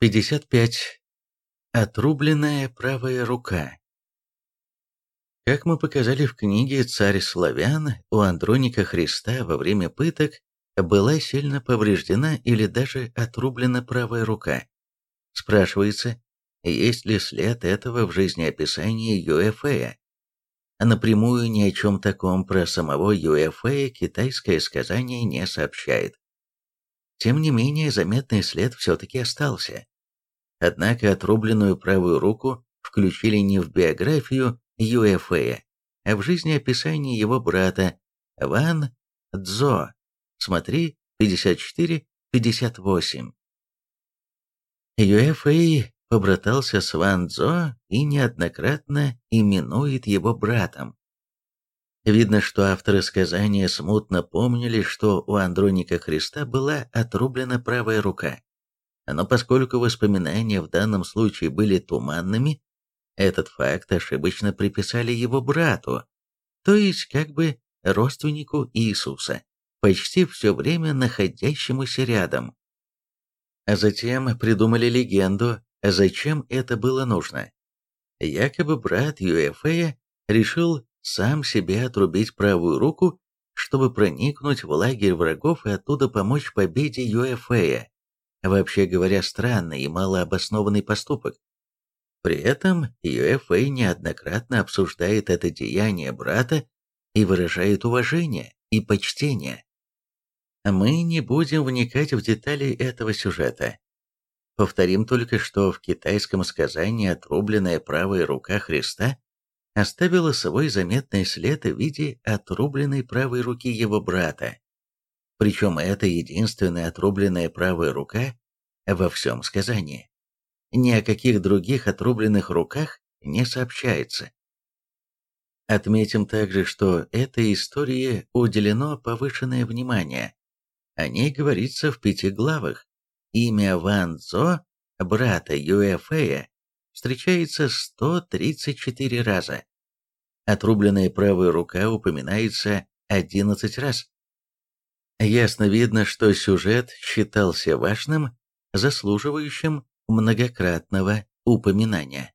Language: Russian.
55. Отрубленная правая рука. Как мы показали в книге «Царь славян», у Андроника Христа во время пыток была сильно повреждена или даже отрублена правая рука. Спрашивается, есть ли след этого в жизнеописании Юэфея? Напрямую ни о чем таком про самого Юэфея китайское сказание не сообщает. Тем не менее, заметный след все-таки остался. Однако отрубленную правую руку включили не в биографию Юэфея, а в жизнеописание его брата Ван Цзо. Смотри 54-58. Юэфэй побратался с Ван Цзо и неоднократно именует его братом. Видно, что авторы сказания смутно помнили, что у Андроника Христа была отрублена правая рука. Но поскольку воспоминания в данном случае были туманными, этот факт ошибочно приписали его брату, то есть как бы родственнику Иисуса, почти все время находящемуся рядом. А затем придумали легенду, зачем это было нужно. Якобы брат Юэфея решил сам себе отрубить правую руку, чтобы проникнуть в лагерь врагов и оттуда помочь победе Юэфея. Вообще говоря, странный и малообоснованный поступок. При этом Юэфэй неоднократно обсуждает это деяние брата и выражает уважение и почтение. Мы не будем вникать в детали этого сюжета. Повторим только, что в китайском сказании отрубленная правая рука Христа оставила свой заметный след в виде отрубленной правой руки его брата. Причем это единственная отрубленная правая рука во всем сказании. Ни о каких других отрубленных руках не сообщается. Отметим также, что этой истории уделено повышенное внимание. О ней говорится в пяти главах. Имя Ван Цзо, брата Юэфэя, встречается 134 раза. Отрубленная правая рука упоминается 11 раз. Ясно видно, что сюжет считался важным, заслуживающим многократного упоминания.